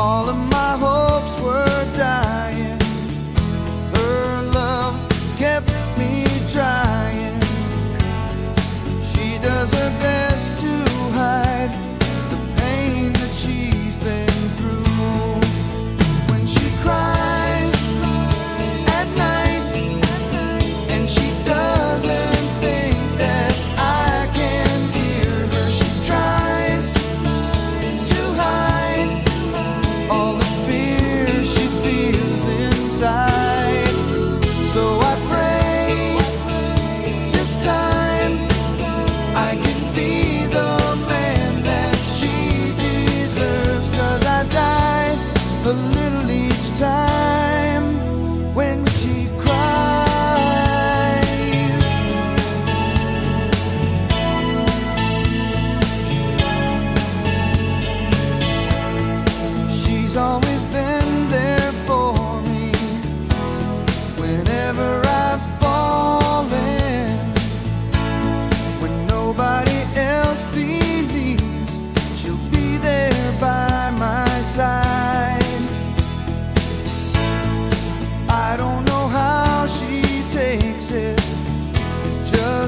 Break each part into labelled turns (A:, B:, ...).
A: all of my hope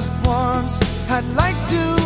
A: just once. I'd like to.